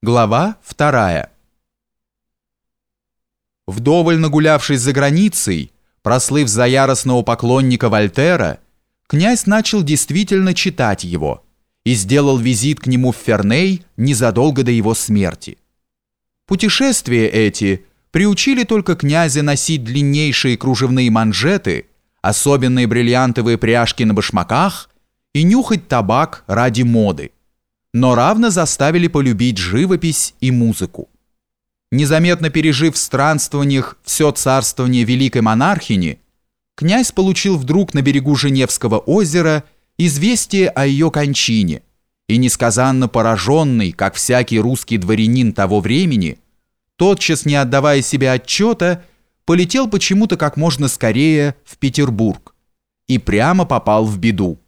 Глава вторая. Вдоволь нагулявшись за границей, прослыв за яростного поклонника Вольтера, князь начал действительно читать его и сделал визит к нему в Ферней незадолго до его смерти. Путешествия эти приучили только князя носить длиннейшие кружевные манжеты, особенные бриллиантовые пряжки на башмаках и нюхать табак ради моды но равно заставили полюбить живопись и музыку. Незаметно пережив в странствованиях все царствование великой монархини, князь получил вдруг на берегу Женевского озера известие о ее кончине и, несказанно пораженный, как всякий русский дворянин того времени, тотчас, не отдавая себе отчета, полетел почему-то как можно скорее в Петербург и прямо попал в беду.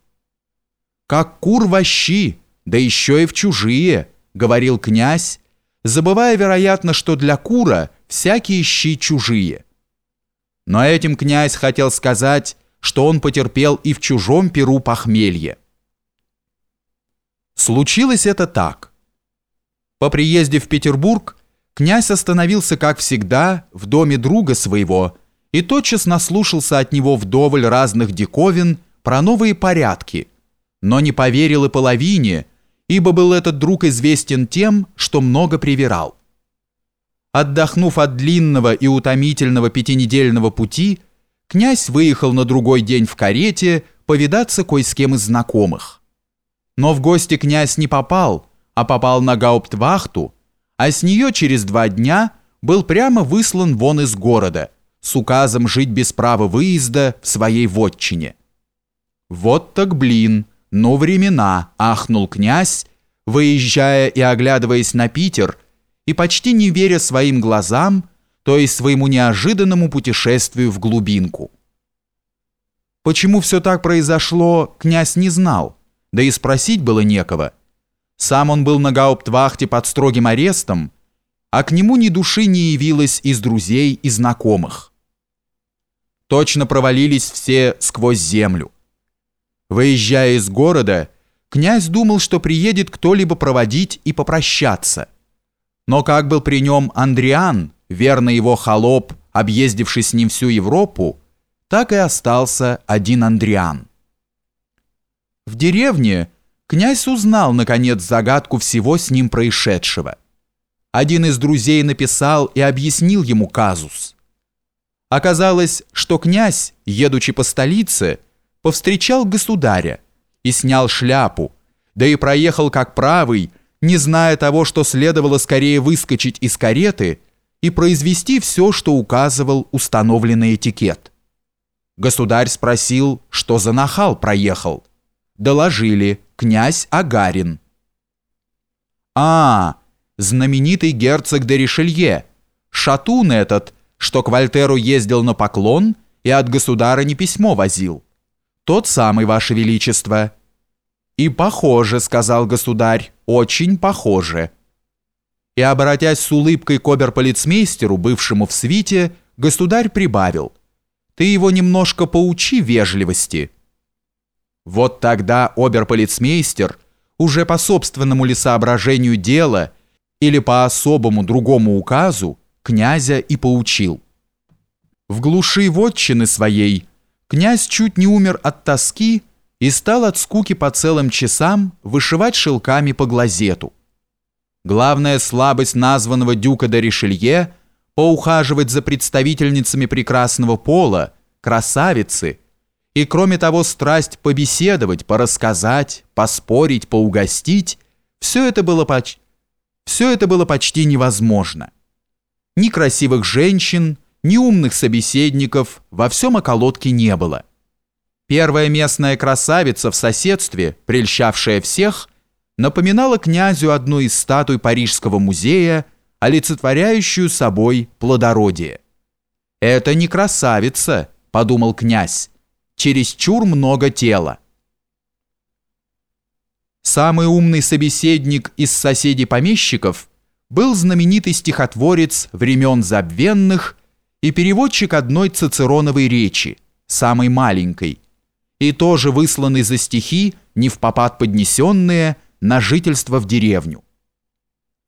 «Как кур во щи!» Да еще и в чужие», — говорил князь, забывая, вероятно, что для кура всякие щи чужие. Но этим князь хотел сказать, что он потерпел и в чужом перу похмелье. Случилось это так. По приезде в Петербург князь остановился, как всегда, в доме друга своего и тотчас наслушался от него вдоволь разных диковин про новые порядки, но не поверил и половине, ибо был этот друг известен тем, что много привирал. Отдохнув от длинного и утомительного пятинедельного пути, князь выехал на другой день в карете повидаться кое с кем из знакомых. Но в гости князь не попал, а попал на гауптвахту, а с нее через два дня был прямо выслан вон из города с указом жить без права выезда в своей вотчине. «Вот так блин!» «Ну, времена!» – ахнул князь, выезжая и оглядываясь на Питер, и почти не веря своим глазам, то есть своему неожиданному путешествию в глубинку. Почему все так произошло, князь не знал, да и спросить было некого. Сам он был на гауптвахте под строгим арестом, а к нему ни души не явилось из друзей и знакомых. Точно провалились все сквозь землю. Выезжая из города, князь думал, что приедет кто-либо проводить и попрощаться. Но как был при нем Андриан, верно его холоп, объездивший с ним всю Европу, так и остался один Андриан. В деревне князь узнал, наконец, загадку всего с ним происшедшего. Один из друзей написал и объяснил ему казус. Оказалось, что князь, едучи по столице, повстречал государя и снял шляпу, да и проехал как правый, не зная того, что следовало скорее выскочить из кареты и произвести все, что указывал установленный этикет. Государь спросил, что за нахал проехал. Доложили, князь Агарин. «А, знаменитый герцог де Ришелье, шатун этот, что к Вольтеру ездил на поклон и от государа не письмо возил». «Тот самый, Ваше Величество». «И похоже», — сказал государь, — «очень похоже». И, обратясь с улыбкой к оберполицмейстеру, бывшему в свите, государь прибавил. «Ты его немножко поучи вежливости». Вот тогда оберполицмейстер, уже по собственному ли соображению дела или по особому другому указу, князя и поучил. В глуши вотчины своей Князь чуть не умер от тоски и стал от скуки по целым часам вышивать шелками по глазету. Главная слабость названного дюка де Ришелье – поухаживать за представительницами прекрасного пола, красавицы, и кроме того страсть побеседовать, порассказать, поспорить, поугостить – все это было, поч... все это было почти невозможно. Ни красивых женщин – ни умных собеседников во всем околотке не было. Первая местная красавица в соседстве, прельщавшая всех, напоминала князю одну из статуй Парижского музея, олицетворяющую собой плодородие. «Это не красавица», — подумал князь, — «чересчур много тела». Самый умный собеседник из соседей помещиков был знаменитый стихотворец времен забвенных и переводчик одной цицероновой речи, самой маленькой, и тоже высланный за стихи, не в попад поднесенные, на жительство в деревню.